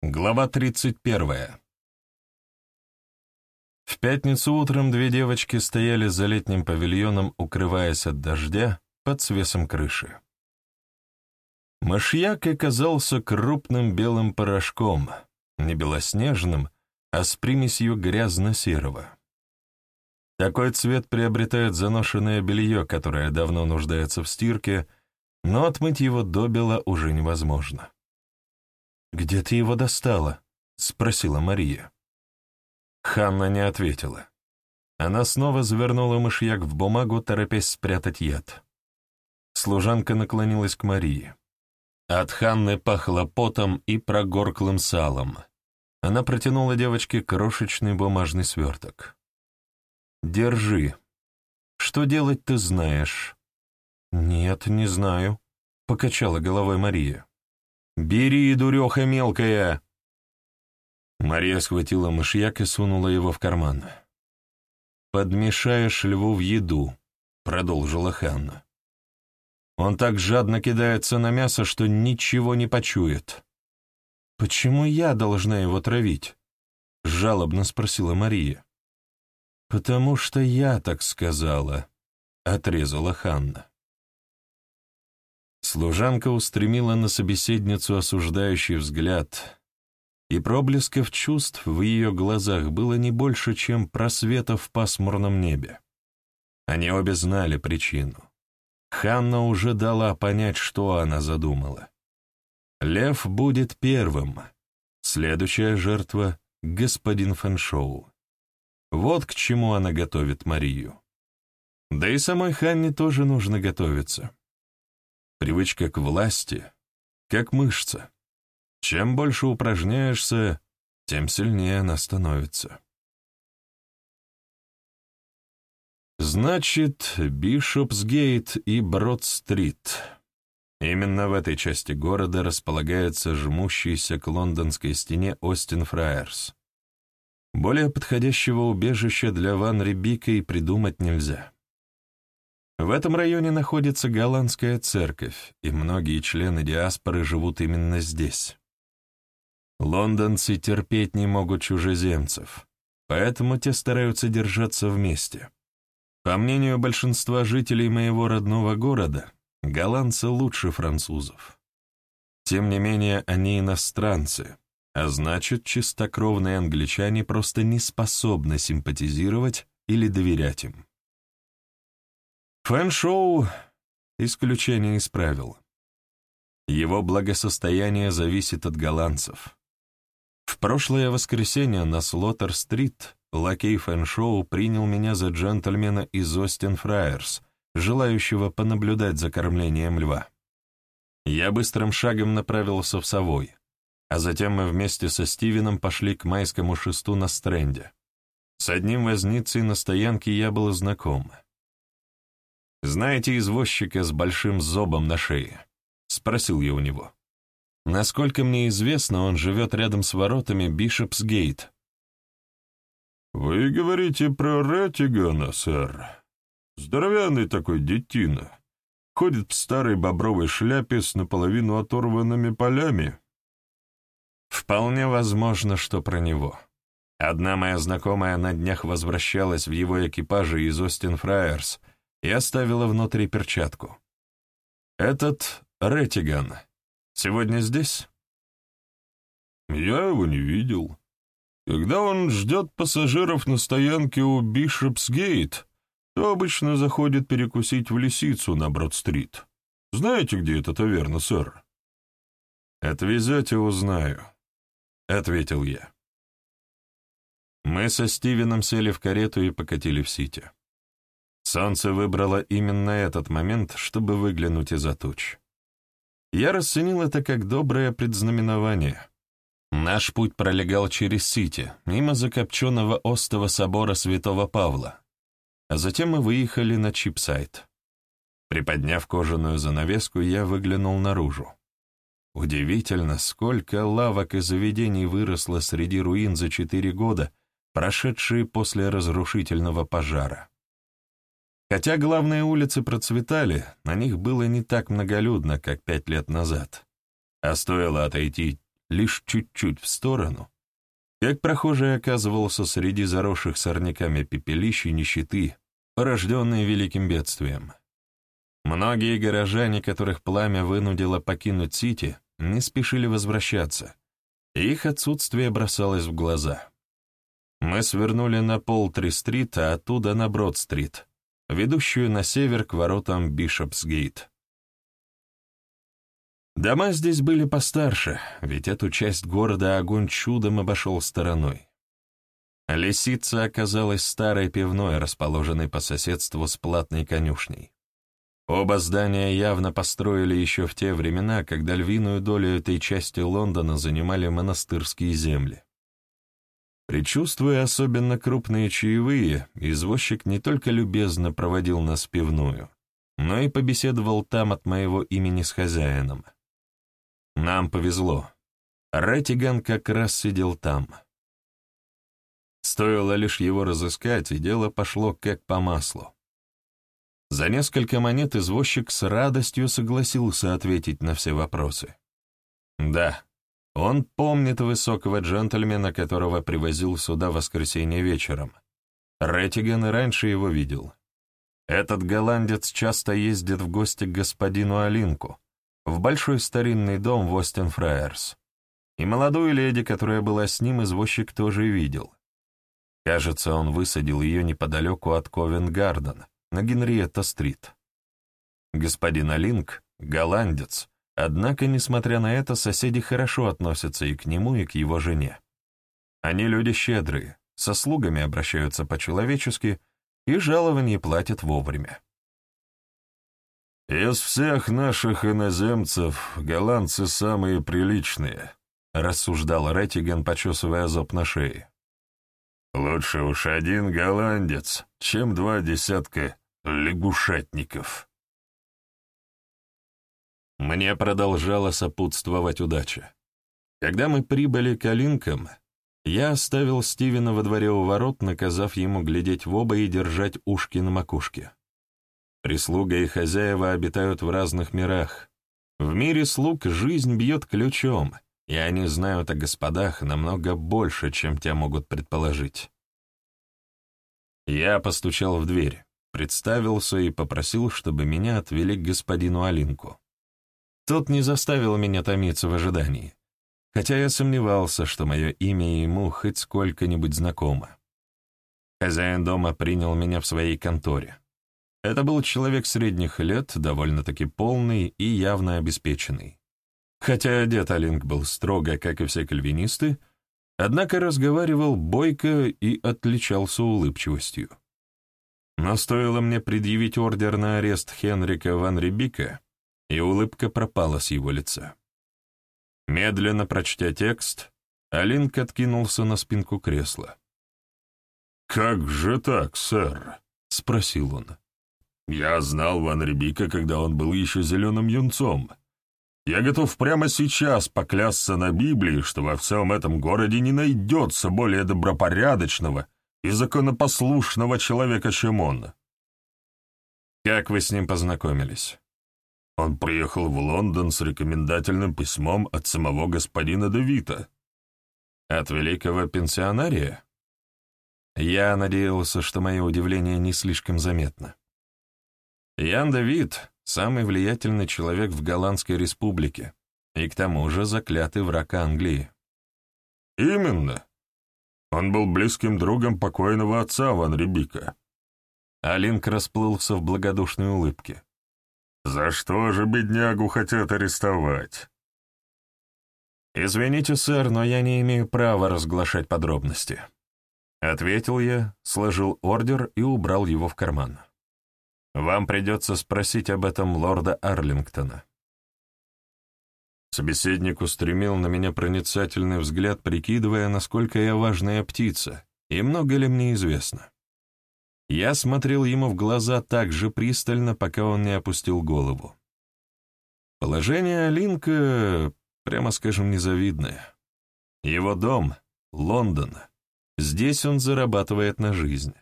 Глава 31. В пятницу утром две девочки стояли за летним павильоном, укрываясь от дождя под свесом крыши. Мышьяк оказался крупным белым порошком, не белоснежным, а с примесью грязно-серого. Такой цвет приобретает заношенное белье, которое давно нуждается в стирке, но отмыть его до бела уже невозможно. «Где ты его достала?» — спросила Мария. Ханна не ответила. Она снова завернула мышьяк в бумагу, торопясь спрятать яд. Служанка наклонилась к Марии. От Ханны пахло потом и прогорклым салом. Она протянула девочке крошечный бумажный сверток. «Держи. Что делать ты знаешь?» «Нет, не знаю», — покачала головой Мария. «Бери, дуреха мелкая!» Мария схватила мышьяк и сунула его в карман. «Подмешаешь льву в еду», — продолжила Ханна. «Он так жадно кидается на мясо, что ничего не почует». «Почему я должна его травить?» — жалобно спросила Мария. «Потому что я так сказала», — отрезала Ханна. Служанка устремила на собеседницу осуждающий взгляд, и проблесков чувств в ее глазах было не больше, чем просвета в пасмурном небе. Они обе знали причину. Ханна уже дала понять, что она задумала. Лев будет первым. Следующая жертва — господин Фэншоу. Вот к чему она готовит Марию. Да и самой Ханне тоже нужно готовиться. Привычка к власти, как мышца. Чем больше упражняешься, тем сильнее она становится. Значит, Бишопсгейт и Брод-стрит. Именно в этой части города располагается жмущийся к лондонской стене Остин Фраерс. Более подходящего убежища для Ван Рибика и придумать нельзя. В этом районе находится голландская церковь, и многие члены диаспоры живут именно здесь. Лондонцы терпеть не могут чужеземцев, поэтому те стараются держаться вместе. По мнению большинства жителей моего родного города, голландцы лучше французов. Тем не менее, они иностранцы, а значит, чистокровные англичане просто не способны симпатизировать или доверять им. Фэн-шоу — исключение из правил. Его благосостояние зависит от голландцев. В прошлое воскресенье на Слоттер-стрит лакей Фэн-шоу принял меня за джентльмена из Остин Фраерс, желающего понаблюдать за кормлением льва. Я быстрым шагом направился в Совой, а затем мы вместе со Стивеном пошли к майскому шесту на стренде. С одним возницей на стоянке я был знаком — «Знаете извозчика с большим зобом на шее?» — спросил я у него. «Насколько мне известно, он живет рядом с воротами Бишопсгейт». «Вы говорите про Рэттигана, сэр. Здоровянный такой детина. Ходит в старой бобровой шляпе с наполовину оторванными полями». «Вполне возможно, что про него». Одна моя знакомая на днях возвращалась в его экипаже из Остин Фраерс — и оставила внутри перчатку. «Этот Реттиган сегодня здесь?» «Я его не видел. Когда он ждет пассажиров на стоянке у Бишопсгейт, то обычно заходит перекусить в лисицу на Брод-стрит. Знаете, где это таверна, сэр?» «Отвезете, узнаю», — ответил я. Мы со Стивеном сели в карету и покатили в Сити. Солнце выбрало именно этот момент, чтобы выглянуть из-за туч. Я расценил это как доброе предзнаменование. Наш путь пролегал через Сити, мимо закопченного остова собора святого Павла, а затем мы выехали на Чипсайд. Приподняв кожаную занавеску, я выглянул наружу. Удивительно, сколько лавок и заведений выросло среди руин за четыре года, прошедшие после разрушительного пожара. Хотя главные улицы процветали, на них было не так многолюдно, как пять лет назад. А стоило отойти лишь чуть-чуть в сторону, как прохожий оказывался среди заросших сорняками пепелищ и нищеты, порожденной великим бедствием. Многие горожане, которых пламя вынудило покинуть Сити, не спешили возвращаться. Их отсутствие бросалось в глаза. Мы свернули на Полтри-стрит, а оттуда на Брод-стрит, ведущую на север к воротам Бишопсгейт. Дома здесь были постарше, ведь эту часть города огонь чудом обошел стороной. Лисица оказалась старой пивной, расположенной по соседству с платной конюшней. Оба здания явно построили еще в те времена, когда львиную долю этой части Лондона занимали монастырские земли. Причувствуя особенно крупные чаевые, извозчик не только любезно проводил нас в пивную, но и побеседовал там от моего имени с хозяином. Нам повезло. Рэттиган как раз сидел там. Стоило лишь его разыскать, и дело пошло как по маслу. За несколько монет извозчик с радостью согласился ответить на все вопросы. Да, он помнит высокого джентльмена, которого привозил сюда в воскресенье вечером. Рэттиган и раньше его видел. Этот голландец часто ездит в гости к господину Алинку, в большой старинный дом в Остен-Фраерс. И молодую леди, которая была с ним, извозчик тоже видел. Кажется, он высадил ее неподалеку от Ковен-Гарден, на Генриетта-стрит. Господин Алинк — голландец, однако, несмотря на это, соседи хорошо относятся и к нему, и к его жене. Они люди щедрые, со слугами обращаются по-человечески и жалования платят вовремя. «Из всех наших иноземцев голландцы самые приличные», — рассуждал Реттиген, почесывая зоб на шее. «Лучше уж один голландец, чем два десятка лягушатников». Мне продолжала сопутствовать удача. Когда мы прибыли к Алинкам, я оставил Стивена во дворе у ворот, наказав ему глядеть в оба и держать ушки на макушке. Прислуга и хозяева обитают в разных мирах. В мире слуг жизнь бьет ключом, и они знают о господах намного больше, чем те могут предположить. Я постучал в дверь, представился и попросил, чтобы меня отвели к господину Алинку. Тот не заставил меня томиться в ожидании, хотя я сомневался, что мое имя ему хоть сколько-нибудь знакомо. Хозяин дома принял меня в своей конторе. Это был человек средних лет, довольно-таки полный и явно обеспеченный. Хотя одет Алинг был строго, как и все кальвинисты, однако разговаривал бойко и отличался улыбчивостью. Но стоило мне предъявить ордер на арест Хенрика Ван Рибика, и улыбка пропала с его лица. Медленно прочтя текст, Алинк откинулся на спинку кресла. «Как же так, сэр?» — спросил он. Я знал Ван Рибика, когда он был еще зеленым юнцом. Я готов прямо сейчас поклясться на Библии, что во всем этом городе не найдется более добропорядочного и законопослушного человека, чем он. Как вы с ним познакомились? Он приехал в Лондон с рекомендательным письмом от самого господина Девита. От великого пенсионария? Я надеялся, что мое удивление не слишком заметно. Ян Давид — самый влиятельный человек в Голландской республике и к тому же заклятый враг Англии. Именно. Он был близким другом покойного отца Ван Рибика. Алинк расплылся в благодушной улыбке. «За что же беднягу хотят арестовать?» «Извините, сэр, но я не имею права разглашать подробности», — ответил я, сложил ордер и убрал его в карман. Вам придется спросить об этом лорда Арлингтона». Собеседник устремил на меня проницательный взгляд, прикидывая, насколько я важная птица, и много ли мне известно. Я смотрел ему в глаза так же пристально, пока он не опустил голову. Положение Алинка, прямо скажем, незавидное. Его дом — Лондон. Здесь он зарабатывает на жизнь.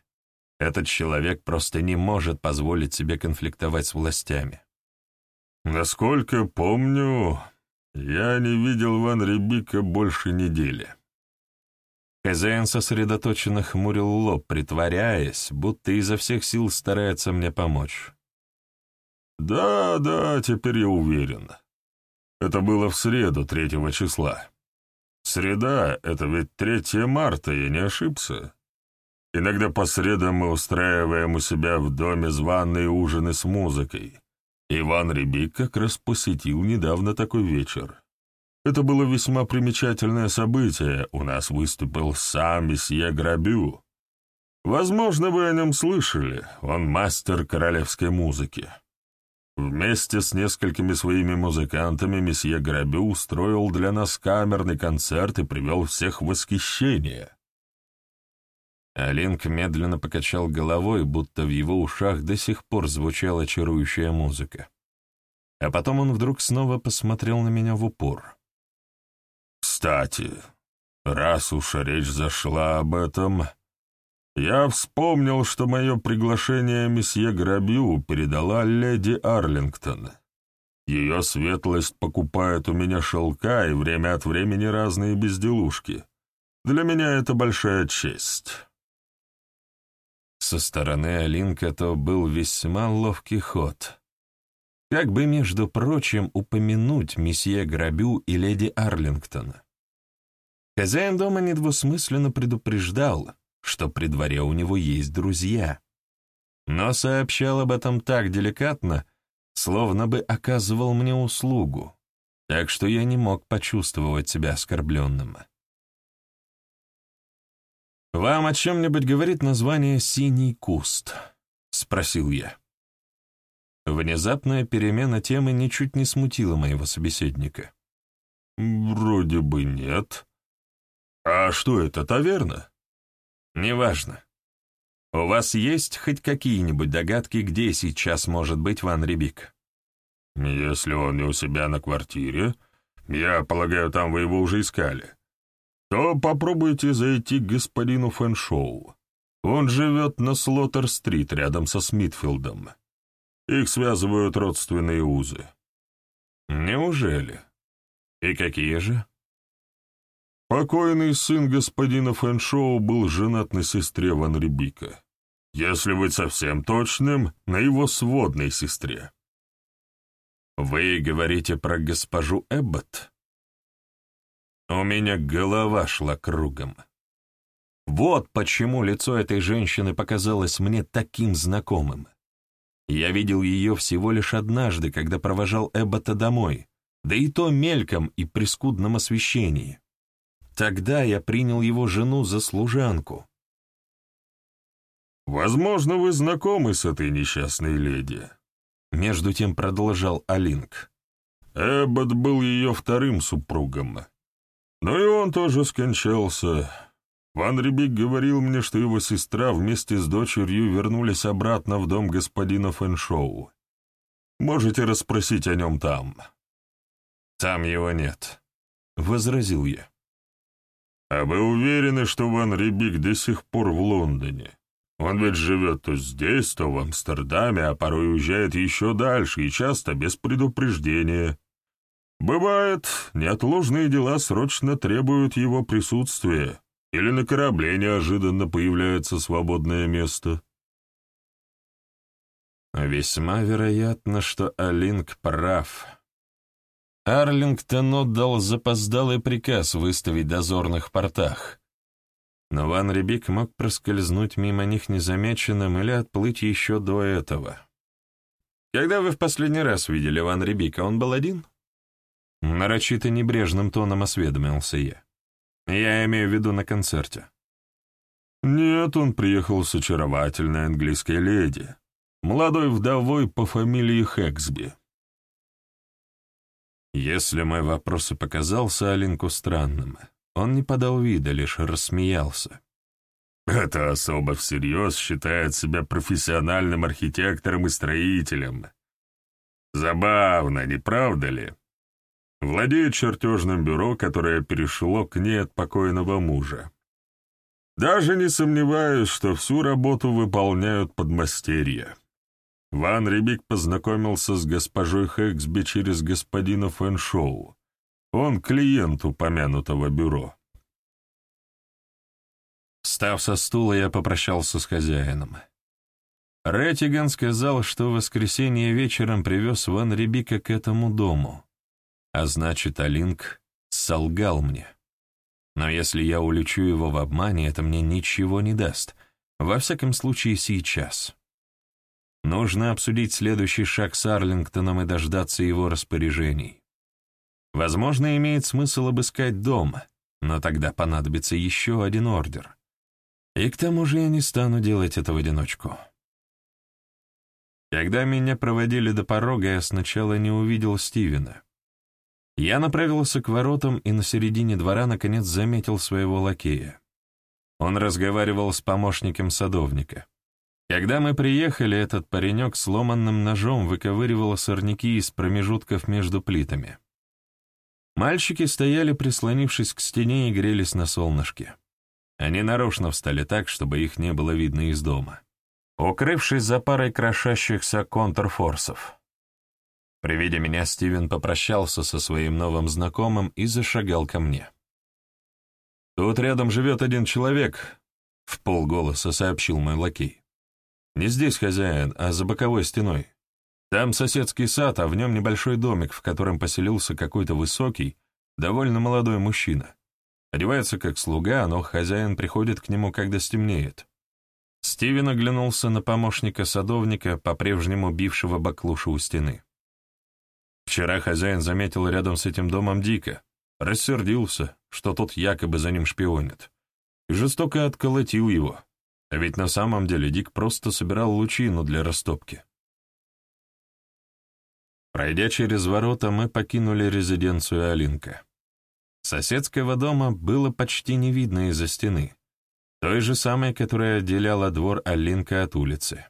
Этот человек просто не может позволить себе конфликтовать с властями. Насколько помню, Я не видел Ван Рибика больше недели». Хозяин сосредоточенно хмурил лоб, притворяясь, будто изо всех сил старается мне помочь. «Да, да, теперь я уверен. Это было в среду, третьего числа. Среда — это ведь 3 марта, я не ошибся. Иногда по средам мы устраиваем у себя в доме званые ужины с музыкой. Иван Рябик как раз посетил недавно такой вечер. Это было весьма примечательное событие. У нас выступил сам месье Грабю. Возможно, вы о нем слышали. Он мастер королевской музыки. Вместе с несколькими своими музыкантами месье Грабю устроил для нас камерный концерт и привел всех в восхищение. Алинк медленно покачал головой, будто в его ушах до сих пор звучала чарующая музыка. А потом он вдруг снова посмотрел на меня в упор. «Кстати, раз уж речь зашла об этом, я вспомнил, что мое приглашение месье Грабью передала леди Арлингтон. Ее светлость покупает у меня шелка и время от времени разные безделушки. Для меня это большая честь». Со стороны Алинка то был весьма ловкий ход. Как бы, между прочим, упомянуть месье Грабю и леди Арлингтона. Хозяин дома недвусмысленно предупреждал, что при дворе у него есть друзья, но сообщал об этом так деликатно, словно бы оказывал мне услугу, так что я не мог почувствовать себя оскорбленным. «Вам о чем-нибудь говорит название «Синий куст»?» — спросил я. Внезапная перемена темы ничуть не смутила моего собеседника. «Вроде бы нет. А что это, таверна?» «Неважно. У вас есть хоть какие-нибудь догадки, где сейчас может быть Ван Рибик?» «Если он не у себя на квартире, я полагаю, там вы его уже искали то попробуйте зайти к господину Фэншоу. Он живет на Слоттер-стрит рядом со Смитфилдом. Их связывают родственные узы. Неужели? И какие же? Покойный сын господина Фэншоу был женат на сестре Ван Рибика. Если быть совсем точным, на его сводной сестре. Вы говорите про госпожу Эббот? У меня голова шла кругом. Вот почему лицо этой женщины показалось мне таким знакомым. Я видел ее всего лишь однажды, когда провожал Эббота домой, да и то мельком и при скудном освещении. Тогда я принял его жену за служанку. «Возможно, вы знакомы с этой несчастной леди», — между тем продолжал Алинк. «Эббот был ее вторым супругом. Но и он тоже скончался. Ван Рибик говорил мне, что его сестра вместе с дочерью вернулись обратно в дом господина Фэншоу. Можете расспросить о нем там. Там его нет, — возразил я. А вы уверены, что Ван Рибик до сих пор в Лондоне? Он ведь живет то здесь, то в Амстердаме, а порой уезжает еще дальше и часто без предупреждения. Бывает, неотложные дела срочно требуют его присутствия, или на корабле неожиданно появляется свободное место. Весьма вероятно, что Алинг прав. Арлингтон отдал запоздалый приказ выставить дозорных портах. Но Ван Рибик мог проскользнуть мимо них незамеченным или отплыть еще до этого. Когда вы в последний раз видели Ван Рибика, он был один? Нарочито небрежным тоном осведомился я. Я имею в виду на концерте. Нет, он приехал с очаровательной английской леди, молодой вдовой по фамилии Хэксби. Если мой вопрос и показался Алинку странным, он не подал вида, лишь рассмеялся. Это особо всерьез считает себя профессиональным архитектором и строителем. Забавно, не правда ли? Владеет чертежным бюро, которое перешло к ней от покойного мужа. Даже не сомневаюсь, что всю работу выполняют подмастерья. Ван Рибик познакомился с госпожой Хэксби через господина Фэншоу, Он клиент упомянутого бюро. Встав со стула, я попрощался с хозяином. Реттиган сказал, что в воскресенье вечером привез Ван Рибика к этому дому, а значит, Алинк солгал мне. Но если я улечу его в обмане, это мне ничего не даст, во всяком случае сейчас. Нужно обсудить следующий шаг с Арлингтоном и дождаться его распоряжений. Возможно, имеет смысл обыскать дом, но тогда понадобится еще один ордер. И к тому же я не стану делать это в одиночку. Когда меня проводили до порога, я сначала не увидел Стивена. Я направился к воротам и на середине двора наконец заметил своего лакея. Он разговаривал с помощником садовника. Когда мы приехали, этот паренек сломанным ножом выковыривал сорняки из промежутков между плитами. Мальчики стояли, прислонившись к стене, и грелись на солнышке. Они нарочно встали так, чтобы их не было видно из дома укрывшись за парой крошащихся контрфорсов. При виде меня Стивен попрощался со своим новым знакомым и зашагал ко мне. «Тут рядом живет один человек», — в полголоса сообщил мой лакей. «Не здесь хозяин, а за боковой стеной. Там соседский сад, а в нем небольшой домик, в котором поселился какой-то высокий, довольно молодой мужчина. Одевается как слуга, но хозяин приходит к нему, когда стемнеет. Стивен оглянулся на помощника садовника, по-прежнему бившего баклуша у стены. Вчера хозяин заметил рядом с этим домом Дика, рассердился, что тот якобы за ним шпионит, и жестоко отколотил его, ведь на самом деле Дик просто собирал лучину для растопки. Пройдя через ворота, мы покинули резиденцию Алинка. Соседского дома было почти не видно из-за стены, той же самой, которая отделяла двор Алинка от улицы.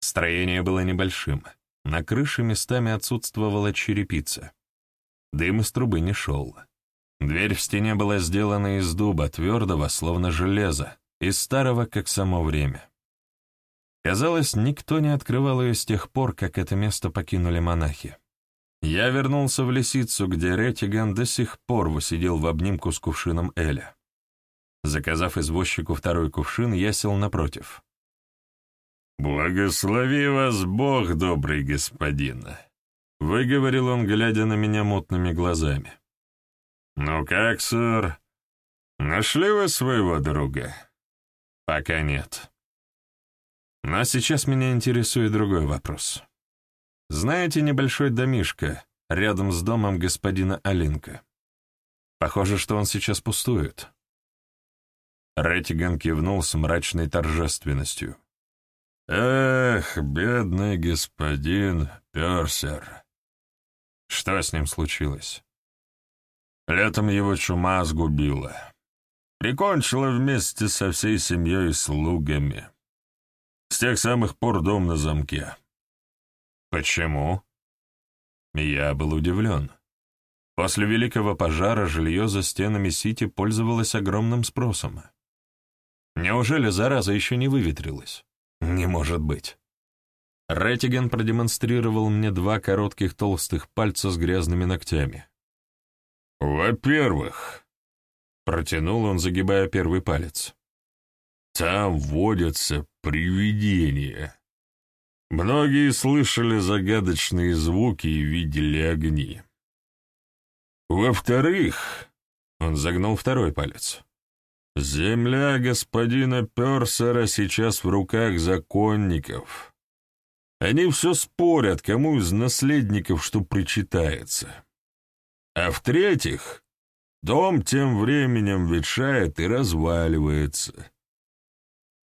Строение было небольшим, на крыше местами отсутствовала черепица. Дым из трубы не шел. Дверь в стене была сделана из дуба, твердого, словно железо, и старого, как само время. Казалось, никто не открывал ее с тех пор, как это место покинули монахи. Я вернулся в лисицу, где Ретиган до сих пор высидел в обнимку с кувшином Эля. Заказав извозчику второй кувшин, я сел напротив. «Благослови вас Бог, добрый господин!» — выговорил он, глядя на меня мутными глазами. «Ну как, сэр, нашли вы своего друга?» «Пока нет. Но сейчас меня интересует другой вопрос. Знаете небольшой домишко рядом с домом господина Алинка? Похоже, что он сейчас пустует». Реттиган кивнул с мрачной торжественностью. «Эх, бедный господин Персер!» Что с ним случилось? Летом его чума сгубила. Прикончила вместе со всей семьей и слугами. С тех самых пор дом на замке. Почему? Я был удивлен. После Великого пожара жилье за стенами Сити пользовалось огромным спросом. Неужели зараза еще не выветрилась? Не может быть. Реттиген продемонстрировал мне два коротких толстых пальца с грязными ногтями. «Во-первых», — протянул он, загибая первый палец, — «там водятся привидения. Многие слышали загадочные звуки и видели огни. Во-вторых», — он загнул второй палец, — Земля господина Персера сейчас в руках законников. Они все спорят, кому из наследников что причитается. А в-третьих, дом тем временем ветшает и разваливается.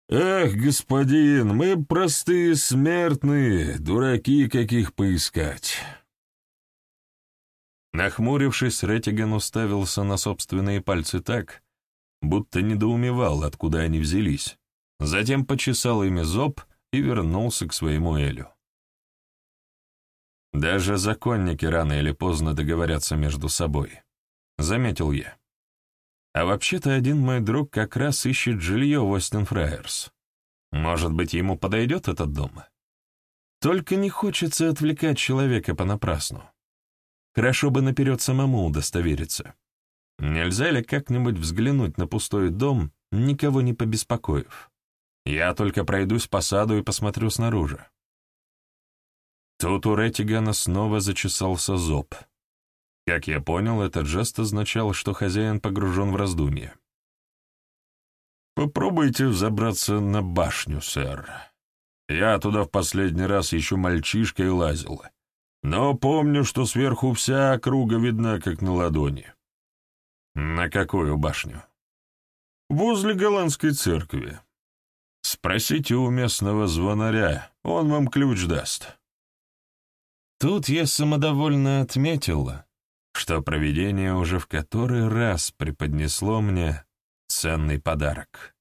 Эх, господин, мы простые смертные, дураки каких поискать. Нахмурившись, Реттиган уставился на собственные пальцы так, будто недоумевал, откуда они взялись, затем почесал ими зоб и вернулся к своему Элю. «Даже законники рано или поздно договорятся между собой», — заметил я. «А вообще-то один мой друг как раз ищет жилье в Остин-Фраерс. Может быть, ему подойдет этот дом? Только не хочется отвлекать человека понапрасну». Хорошо бы наперед самому удостовериться. Нельзя ли как-нибудь взглянуть на пустой дом, никого не побеспокоив? Я только пройдусь по саду и посмотрю снаружи. Тут у Реттигана снова зачесался зоб. Как я понял, этот жест означал, что хозяин погружен в раздумье. «Попробуйте взобраться на башню, сэр. Я туда в последний раз еще мальчишкой лазил, но помню, что сверху вся округа видна, как на ладони». «На какую башню?» «Возле голландской церкви. Спросите у местного звонаря, он вам ключ даст». Тут я самодовольно отметил, что провидение уже в который раз преподнесло мне ценный подарок.